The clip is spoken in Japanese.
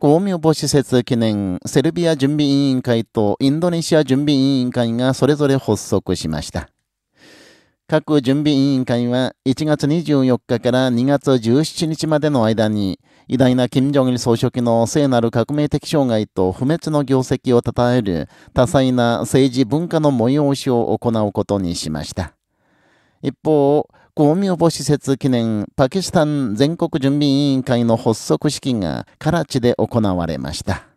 公明母施設記念セルビア準備委員会とインドネシア準備委員会がそれぞれ発足しました。各準備委員会は1月24日から2月17日までの間に偉大な金正日総書記の聖なる革命的障害と不滅の業績を称える多彩な政治文化の催しを行うことにしました。一方、公民母施設記念パキスタン全国準備委員会の発足式がカラチで行われました。